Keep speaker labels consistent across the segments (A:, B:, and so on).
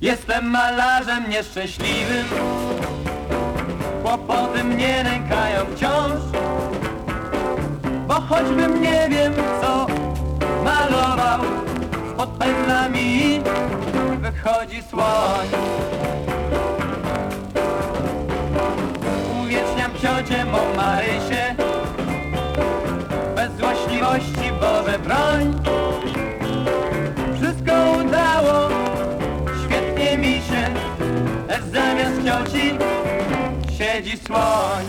A: Jestem malarzem nieszczęśliwym. Kłopoty mnie nękają wciąż. Bo choćbym nie wiem co malował Spod pędzlami wychodzi słoń. Uwieczniam ciocię mą Marysię Bez złośliwości cioci Siedzi słoń.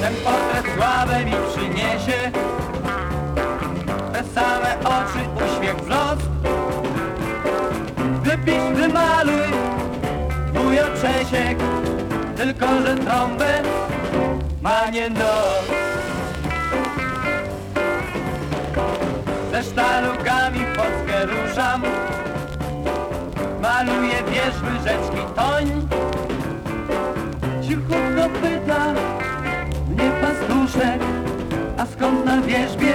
A: Ten portret sławę mi przyniesie. Te same oczy, uśmiech, wzrost. Wypisz, wymaluj Wujo Czesiek Tylko, że trąbę ma nie nos Ze sztalugami w Polskę ruszam Maluję wierzby, rzeczki, toń. Cichutko pyta mnie pastuszek A skąd na wierzbie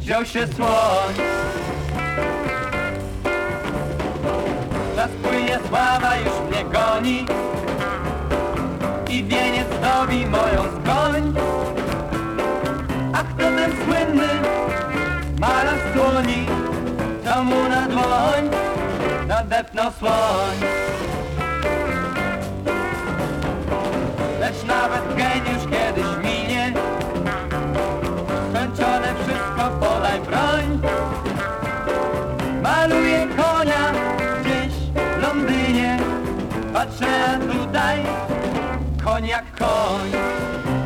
A: wziął się słoń? Czas płynie, sława już mnie goni I wieniec zdobi moją skroń A kto ten słynny malarz dłoni To mu na dłoń nadepnął słoń. Lecz nawet geniusz kiedyś minie. Skończone wszystko, podaj broń. Maluję konia gdzieś w Londynie. Patrzę tutaj, koń jak koń.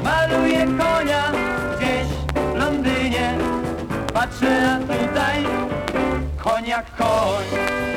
A: Maluję konia gdzieś w Londynie. Patrzę tutaj, koń jak koń